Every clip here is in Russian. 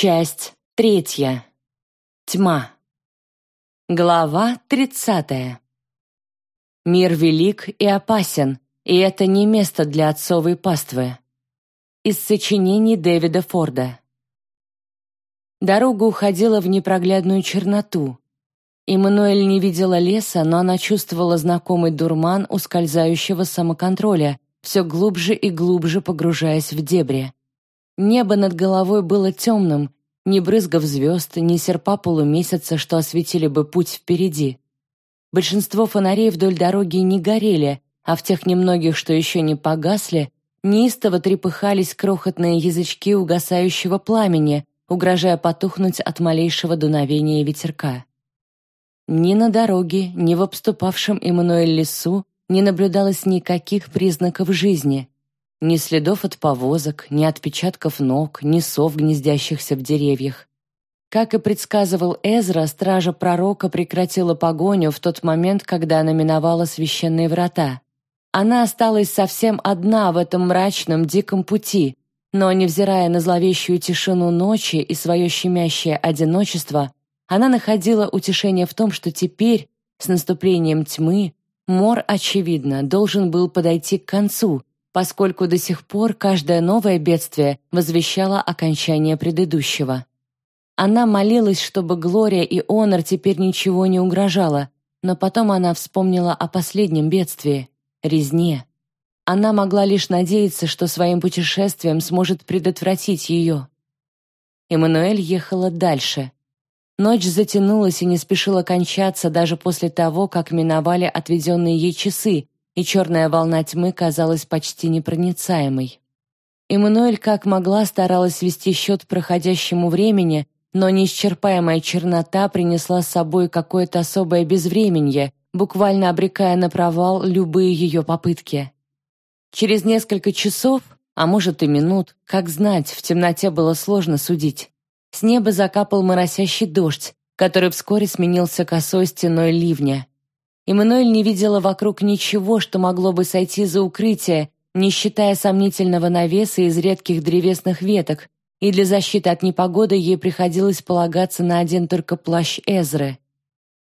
Часть третья. Тьма. Глава тридцатая. Мир велик и опасен, и это не место для отцовой паствы. Из сочинений Дэвида Форда. Дорога уходила в непроглядную черноту. Эммануэль не видела леса, но она чувствовала знакомый дурман ускользающего самоконтроля, все глубже и глубже погружаясь в дебри. Небо над головой было темным, ни брызгов звезд, ни серпа полумесяца, что осветили бы путь впереди. Большинство фонарей вдоль дороги не горели, а в тех немногих, что еще не погасли, неистово трепыхались крохотные язычки угасающего пламени, угрожая потухнуть от малейшего дуновения ветерка. Ни на дороге, ни в обступавшем Эммануэль лесу не наблюдалось никаких признаков жизни, ни следов от повозок, ни отпечатков ног, ни сов, гнездящихся в деревьях. Как и предсказывал Эзра, стража пророка прекратила погоню в тот момент, когда она миновала священные врата. Она осталась совсем одна в этом мрачном, диком пути, но, невзирая на зловещую тишину ночи и свое щемящее одиночество, она находила утешение в том, что теперь, с наступлением тьмы, Мор, очевидно, должен был подойти к концу, поскольку до сих пор каждое новое бедствие возвещало окончание предыдущего. Она молилась, чтобы Глория и Онор теперь ничего не угрожало, но потом она вспомнила о последнем бедствии — резне. Она могла лишь надеяться, что своим путешествием сможет предотвратить ее. Эммануэль ехала дальше. Ночь затянулась и не спешила кончаться даже после того, как миновали отведенные ей часы, и черная волна тьмы казалась почти непроницаемой. Эммануэль как могла старалась вести счет проходящему времени, но неисчерпаемая чернота принесла с собой какое-то особое безвременье, буквально обрекая на провал любые ее попытки. Через несколько часов, а может и минут, как знать, в темноте было сложно судить, с неба закапал моросящий дождь, который вскоре сменился косой стеной ливня. Эммануэль не видела вокруг ничего, что могло бы сойти за укрытие, не считая сомнительного навеса из редких древесных веток, и для защиты от непогоды ей приходилось полагаться на один только плащ Эзры.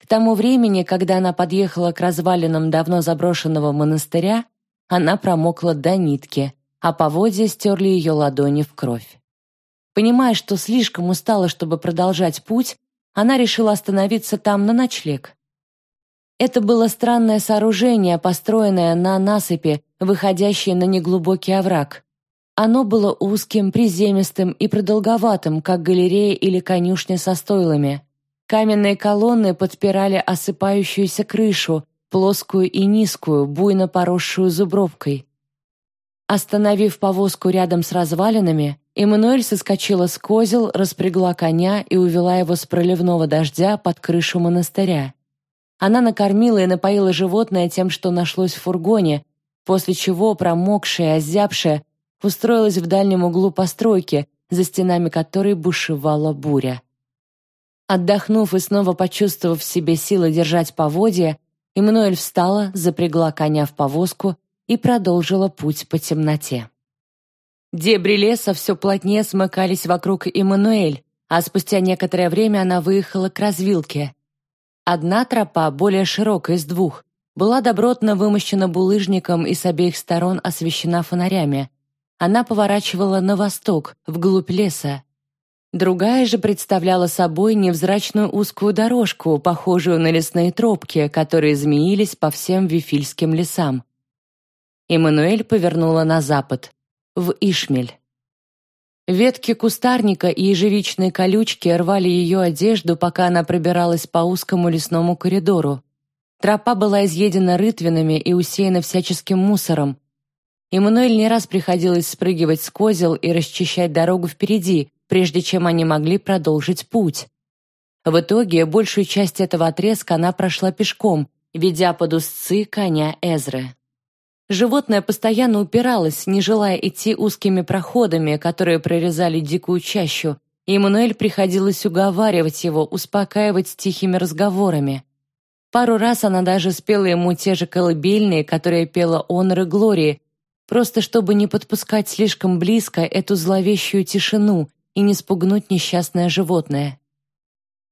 К тому времени, когда она подъехала к развалинам давно заброшенного монастыря, она промокла до нитки, а поводья стерли ее ладони в кровь. Понимая, что слишком устала, чтобы продолжать путь, она решила остановиться там на ночлег. Это было странное сооружение, построенное на насыпи, выходящей на неглубокий овраг. Оно было узким, приземистым и продолговатым, как галерея или конюшня со стойлами. Каменные колонны подпирали осыпающуюся крышу, плоскую и низкую, буйно поросшую зубровкой. Остановив повозку рядом с развалинами, Эммануэль соскочила с козел, распрягла коня и увела его с проливного дождя под крышу монастыря. Она накормила и напоила животное тем, что нашлось в фургоне, после чего, промокшая, озябшая, устроилась в дальнем углу постройки, за стенами которой бушевала буря. Отдохнув и снова почувствовав в себе силы держать поводья, Эммануэль встала, запрягла коня в повозку и продолжила путь по темноте. Дебри леса все плотнее смыкались вокруг Эммануэль, а спустя некоторое время она выехала к развилке. Одна тропа, более широкая из двух, была добротно вымощена булыжником и с обеих сторон освещена фонарями. Она поворачивала на восток, вглубь леса. Другая же представляла собой невзрачную узкую дорожку, похожую на лесные тропки, которые змеились по всем вифильским лесам. Эммануэль повернула на запад, в Ишмель. Ветки кустарника и ежевичные колючки рвали ее одежду, пока она пробиралась по узкому лесному коридору. Тропа была изъедена рытвинами и усеяна всяческим мусором. Эммануэль не раз приходилось спрыгивать с козел и расчищать дорогу впереди, прежде чем они могли продолжить путь. В итоге большую часть этого отрезка она прошла пешком, ведя под узцы коня Эзры. Животное постоянно упиралось, не желая идти узкими проходами, которые прорезали дикую чащу, и Эммануэль приходилось уговаривать его, успокаивать тихими разговорами. Пару раз она даже спела ему те же колыбельные, которые пела Онор и Глории, просто чтобы не подпускать слишком близко эту зловещую тишину и не спугнуть несчастное животное.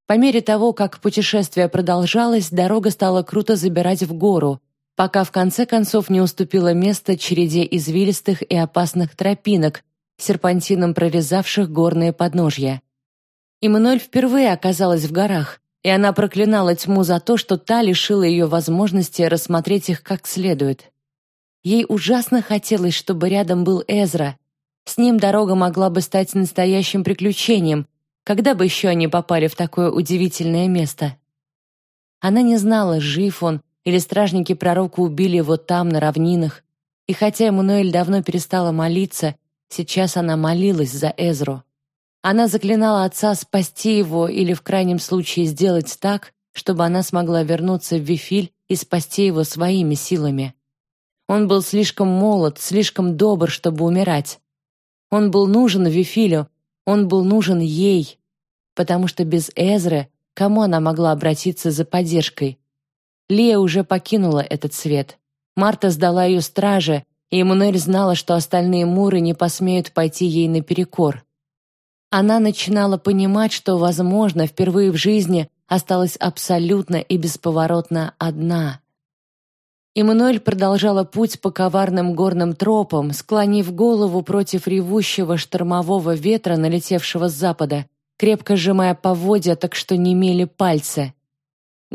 По мере того, как путешествие продолжалось, дорога стала круто забирать в гору, пока в конце концов не уступила место череде извилистых и опасных тропинок, серпантином прорезавших горные подножья. Эммануэль впервые оказалась в горах, и она проклинала тьму за то, что та лишила ее возможности рассмотреть их как следует. Ей ужасно хотелось, чтобы рядом был Эзра. С ним дорога могла бы стать настоящим приключением, когда бы еще они попали в такое удивительное место? Она не знала, жив он, или стражники пророка убили его там, на равнинах. И хотя Эммануэль давно перестала молиться, сейчас она молилась за Эзру. Она заклинала отца спасти его или в крайнем случае сделать так, чтобы она смогла вернуться в Вифиль и спасти его своими силами. Он был слишком молод, слишком добр, чтобы умирать. Он был нужен Вифилю, он был нужен ей, потому что без Эзры кому она могла обратиться за поддержкой? Лия уже покинула этот свет. Марта сдала ее страже, и Эммануэль знала, что остальные муры не посмеют пойти ей наперекор. Она начинала понимать, что, возможно, впервые в жизни осталась абсолютно и бесповоротно одна. Эммануэль продолжала путь по коварным горным тропам, склонив голову против ревущего штормового ветра, налетевшего с запада, крепко сжимая поводья, так что немели пальцы.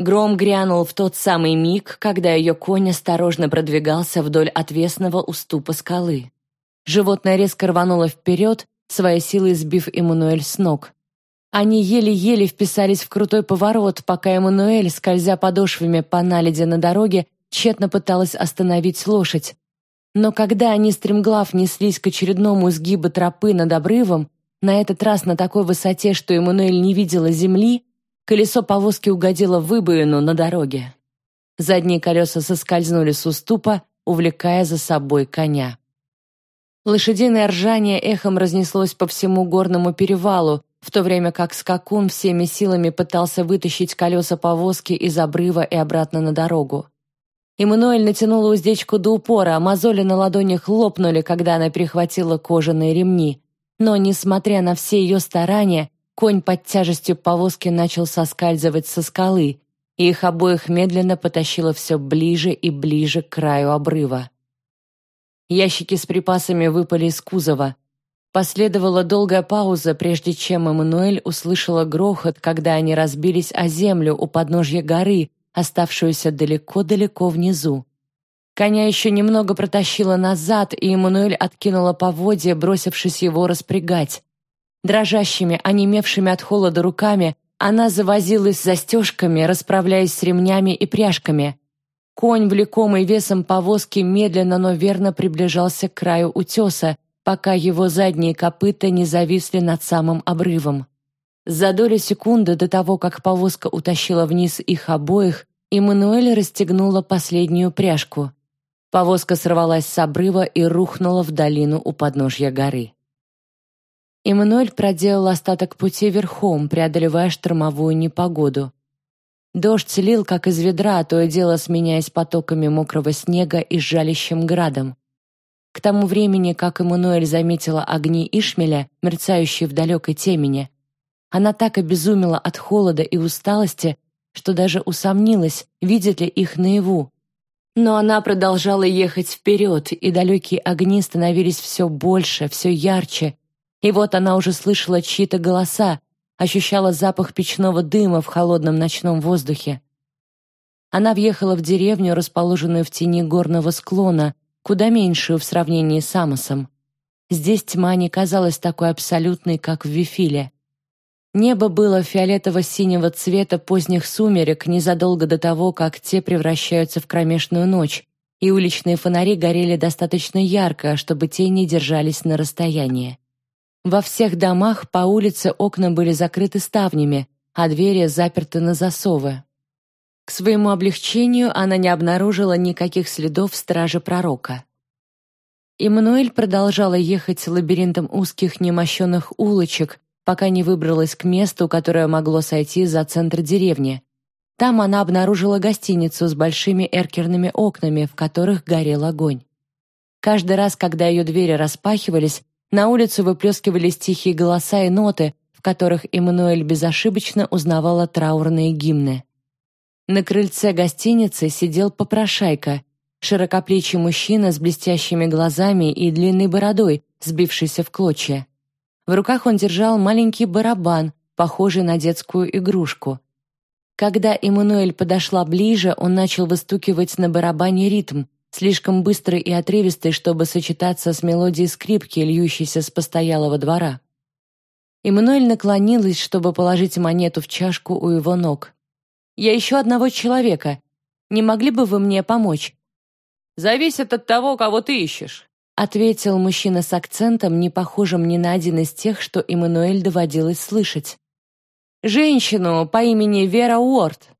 Гром грянул в тот самый миг, когда ее конь осторожно продвигался вдоль отвесного уступа скалы. Животное резко рвануло вперед, своей силой сбив Эммануэль с ног. Они еле-еле вписались в крутой поворот, пока Эммануэль, скользя подошвами по наледи на дороге, тщетно пыталась остановить лошадь. Но когда они стремглав неслись к очередному изгибу тропы над обрывом, на этот раз на такой высоте, что Эммануэль не видела земли, колесо повозки угодило в выбоину на дороге. Задние колеса соскользнули с уступа, увлекая за собой коня. Лошадиное ржание эхом разнеслось по всему горному перевалу, в то время как скакун всеми силами пытался вытащить колеса повозки из обрыва и обратно на дорогу. Эммануэль натянула уздечку до упора, а мозоли на ладонях лопнули, когда она перехватила кожаные ремни. Но, несмотря на все ее старания, конь под тяжестью повозки начал соскальзывать со скалы, и их обоих медленно потащило все ближе и ближе к краю обрыва. Ящики с припасами выпали из кузова. Последовала долгая пауза, прежде чем Эммануэль услышала грохот, когда они разбились о землю у подножья горы, оставшуюся далеко-далеко внизу. Коня еще немного протащила назад, и Эммануэль откинула поводья, бросившись его распрягать. Дрожащими, онемевшими от холода руками, она завозилась с застежками, расправляясь с ремнями и пряжками. Конь, влекомый весом повозки, медленно, но верно приближался к краю утеса, пока его задние копыта не зависли над самым обрывом. За долю секунды до того, как повозка утащила вниз их обоих, Эммануэль расстегнула последнюю пряжку. Повозка сорвалась с обрыва и рухнула в долину у подножья горы. Эммануэль проделал остаток пути верхом, преодолевая штормовую непогоду. Дождь лил, как из ведра, то и дело сменяясь потоками мокрого снега и сжалищем градом. К тому времени, как Эммануэль заметила огни Ишмеля, мерцающие в далекой темени, она так обезумела от холода и усталости, что даже усомнилась, видит ли их наяву. Но она продолжала ехать вперед, и далекие огни становились все больше, все ярче. И вот она уже слышала чьи-то голоса, ощущала запах печного дыма в холодном ночном воздухе. Она въехала в деревню, расположенную в тени горного склона, куда меньшую в сравнении с Амосом. Здесь тьма не казалась такой абсолютной, как в Вифиле. Небо было фиолетово-синего цвета поздних сумерек незадолго до того, как те превращаются в кромешную ночь, и уличные фонари горели достаточно ярко, чтобы тени держались на расстоянии. Во всех домах по улице окна были закрыты ставнями, а двери заперты на засовы. К своему облегчению она не обнаружила никаких следов стражи пророка. Эммануэль продолжала ехать лабиринтом узких немощенных улочек, пока не выбралась к месту, которое могло сойти за центр деревни. Там она обнаружила гостиницу с большими эркерными окнами, в которых горел огонь. Каждый раз, когда ее двери распахивались, На улицу выплескивались тихие голоса и ноты, в которых Эммануэль безошибочно узнавала траурные гимны. На крыльце гостиницы сидел попрошайка, широкоплечий мужчина с блестящими глазами и длинной бородой, сбившийся в клочья. В руках он держал маленький барабан, похожий на детскую игрушку. Когда Эммануэль подошла ближе, он начал выстукивать на барабане ритм, слишком быстрый и отрывистый, чтобы сочетаться с мелодией скрипки, льющейся с постоялого двора. Эммануэль наклонилась, чтобы положить монету в чашку у его ног. «Я ищу одного человека. Не могли бы вы мне помочь?» «Зависит от того, кого ты ищешь», — ответил мужчина с акцентом, не похожим ни на один из тех, что Эммануэль доводилось слышать. «Женщину по имени Вера Уорд».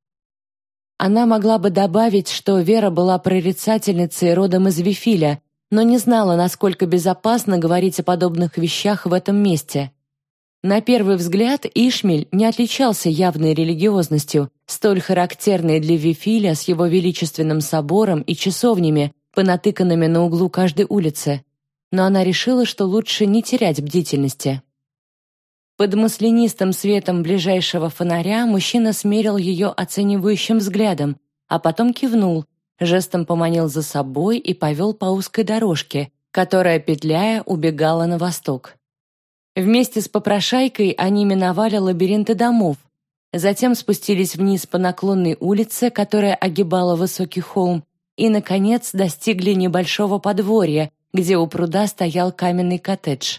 Она могла бы добавить, что Вера была прорицательницей родом из Вифиля, но не знала, насколько безопасно говорить о подобных вещах в этом месте. На первый взгляд Ишмель не отличался явной религиозностью, столь характерной для Вифиля с его величественным собором и часовнями, понатыканными на углу каждой улицы. Но она решила, что лучше не терять бдительности. Под маслянистым светом ближайшего фонаря мужчина смерил ее оценивающим взглядом, а потом кивнул, жестом поманил за собой и повел по узкой дорожке, которая, петляя, убегала на восток. Вместе с попрошайкой они миновали лабиринты домов, затем спустились вниз по наклонной улице, которая огибала высокий холм, и, наконец, достигли небольшого подворья, где у пруда стоял каменный коттедж.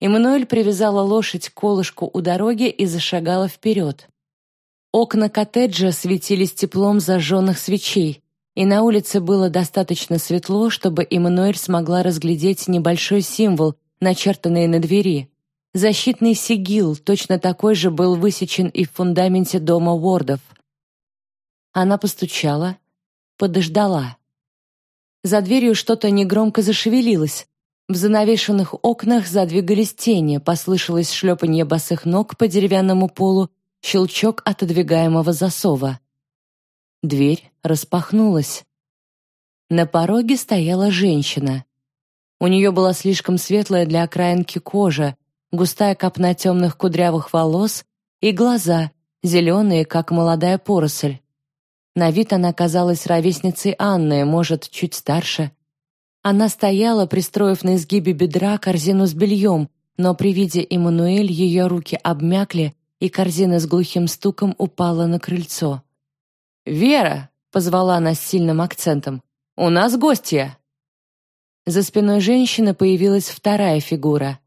Эммануэль привязала лошадь к колышку у дороги и зашагала вперед. Окна коттеджа светились теплом зажженных свечей, и на улице было достаточно светло, чтобы Эммануэль смогла разглядеть небольшой символ, начертанные на двери. Защитный сигил, точно такой же, был высечен и в фундаменте дома Уордов. Она постучала, подождала. За дверью что-то негромко зашевелилось. В занавешенных окнах задвигались тени, послышалось шлепанье босых ног по деревянному полу, щелчок отодвигаемого засова. Дверь распахнулась. На пороге стояла женщина. У нее была слишком светлая для окраинки кожа, густая копна темных кудрявых волос и глаза, зеленые, как молодая поросль. На вид она казалась ровесницей Анны, может, чуть старше. Она стояла, пристроив на изгибе бедра корзину с бельем, но при виде Эммануэль ее руки обмякли, и корзина с глухим стуком упала на крыльцо. «Вера!» — позвала она с сильным акцентом. «У нас гостья!» За спиной женщины появилась вторая фигура.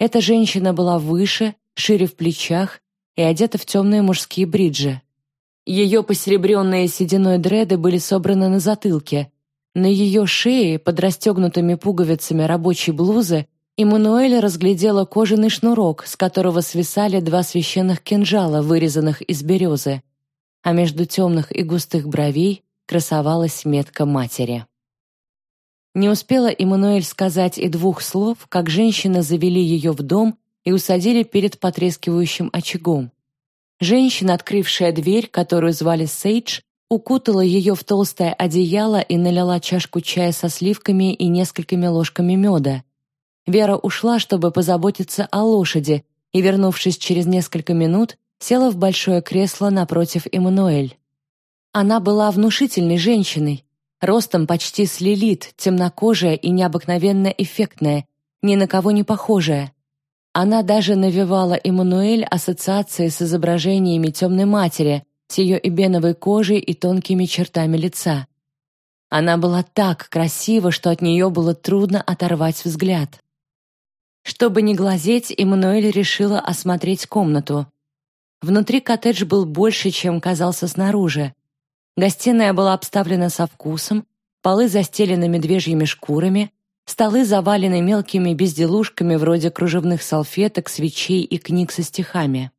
Эта женщина была выше, шире в плечах и одета в темные мужские бриджи. Ее посеребренные сединой дреды были собраны на затылке. На ее шее, под расстегнутыми пуговицами рабочей блузы, Эммануэль разглядела кожаный шнурок, с которого свисали два священных кинжала, вырезанных из березы. А между темных и густых бровей красовалась метка матери. Не успела Эммануэль сказать и двух слов, как женщины завели ее в дом и усадили перед потрескивающим очагом. Женщина, открывшая дверь, которую звали Сейдж, укутала ее в толстое одеяло и налила чашку чая со сливками и несколькими ложками меда. Вера ушла, чтобы позаботиться о лошади, и, вернувшись через несколько минут, села в большое кресло напротив Эммануэль. Она была внушительной женщиной, Ростом почти с Лилит, темнокожая и необыкновенно эффектная, ни на кого не похожая. Она даже навевала Эммануэль ассоциации с изображениями темной матери, с ее эбеновой кожей и тонкими чертами лица. Она была так красива, что от нее было трудно оторвать взгляд. Чтобы не глазеть, Эммануэль решила осмотреть комнату. Внутри коттедж был больше, чем казался снаружи. Гостиная была обставлена со вкусом, полы застелены медвежьими шкурами, столы завалены мелкими безделушками вроде кружевных салфеток, свечей и книг со стихами.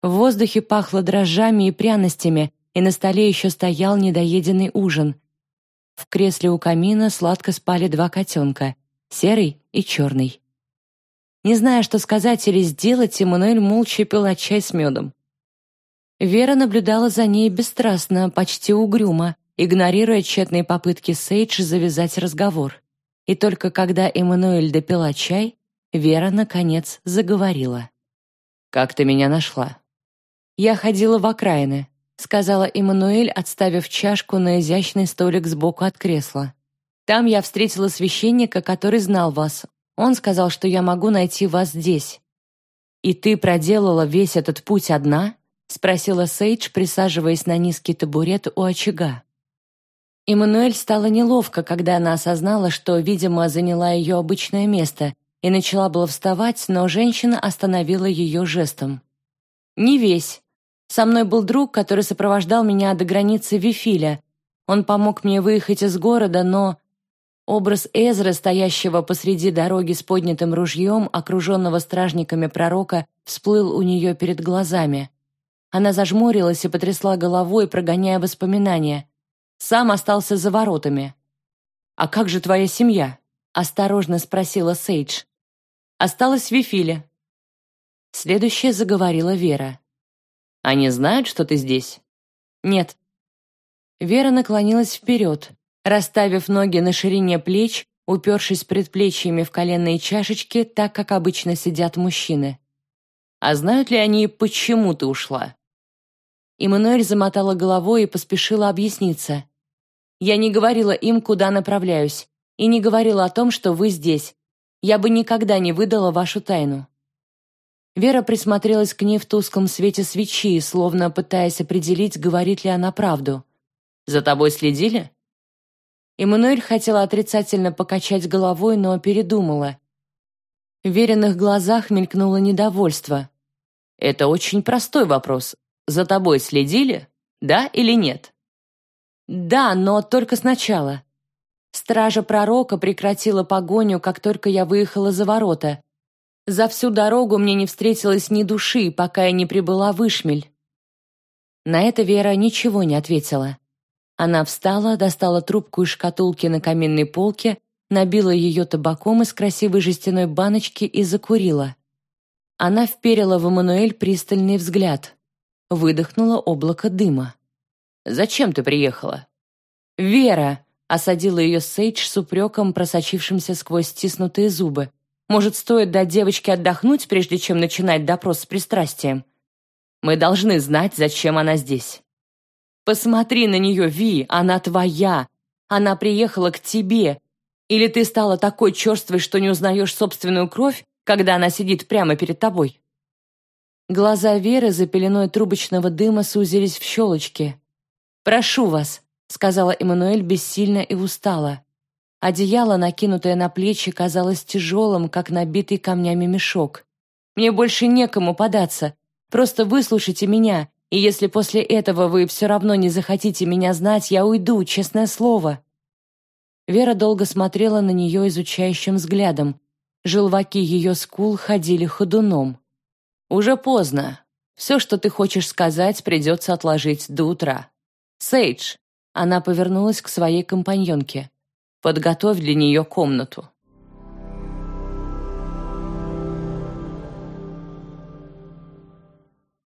В воздухе пахло дрожжами и пряностями, и на столе еще стоял недоеденный ужин. В кресле у камина сладко спали два котенка — серый и черный. Не зная, что сказать или сделать, Эммануэль молча пила чай с медом. Вера наблюдала за ней бесстрастно, почти угрюмо, игнорируя тщетные попытки Сейдж завязать разговор. и только когда Эммануэль допила чай, Вера, наконец, заговорила. «Как ты меня нашла?» «Я ходила в окраины», — сказала Эммануэль, отставив чашку на изящный столик сбоку от кресла. «Там я встретила священника, который знал вас. Он сказал, что я могу найти вас здесь». «И ты проделала весь этот путь одна?» — спросила Сейдж, присаживаясь на низкий табурет у очага. Эммануэль стало неловко, когда она осознала, что, видимо, заняла ее обычное место, и начала было вставать, но женщина остановила ее жестом. «Не весь. Со мной был друг, который сопровождал меня до границы Вифиля. Он помог мне выехать из города, но...» Образ Эзры, стоящего посреди дороги с поднятым ружьем, окруженного стражниками пророка, всплыл у нее перед глазами. Она зажмурилась и потрясла головой, прогоняя воспоминания. Сам остался за воротами. «А как же твоя семья?» — осторожно спросила Сейдж. «Осталась в Вифиле». Следующая заговорила Вера. «Они знают, что ты здесь?» «Нет». Вера наклонилась вперед, расставив ноги на ширине плеч, упершись предплечьями в коленные чашечки, так как обычно сидят мужчины. «А знают ли они, почему ты ушла?» Эммануэль замотала головой и поспешила объясниться. «Я не говорила им, куда направляюсь, и не говорила о том, что вы здесь. Я бы никогда не выдала вашу тайну». Вера присмотрелась к ней в тусклом свете свечи, словно пытаясь определить, говорит ли она правду. «За тобой следили?» Эммануэль хотела отрицательно покачать головой, но передумала. В веренных глазах мелькнуло недовольство. «Это очень простой вопрос. За тобой следили? Да или нет?» «Да, но только сначала». Стража пророка прекратила погоню, как только я выехала за ворота. За всю дорогу мне не встретилось ни души, пока я не прибыла в Ишмель. На это Вера ничего не ответила. Она встала, достала трубку из шкатулки на каминной полке, набила ее табаком из красивой жестяной баночки и закурила. Она вперила в Эммануэль пристальный взгляд. Выдохнула облако дыма. «Зачем ты приехала?» «Вера!» — осадила ее Сейдж с упреком, просочившимся сквозь стиснутые зубы. «Может, стоит дать девочке отдохнуть, прежде чем начинать допрос с пристрастием? Мы должны знать, зачем она здесь». Посмотри на нее, Ви, она твоя. Она приехала к тебе. Или ты стала такой черствой, что не узнаешь собственную кровь, когда она сидит прямо перед тобой?» Глаза Веры за пеленой трубочного дыма сузились в щелочки. «Прошу вас», — сказала Эммануэль бессильно и устало. Одеяло, накинутое на плечи, казалось тяжелым, как набитый камнями мешок. «Мне больше некому податься. Просто выслушайте меня, и если после этого вы все равно не захотите меня знать, я уйду, честное слово». Вера долго смотрела на нее изучающим взглядом. Желваки ее скул ходили ходуном. «Уже поздно. Все, что ты хочешь сказать, придется отложить до утра. Сейдж». Она повернулась к своей компаньонке. «Подготовь для нее комнату».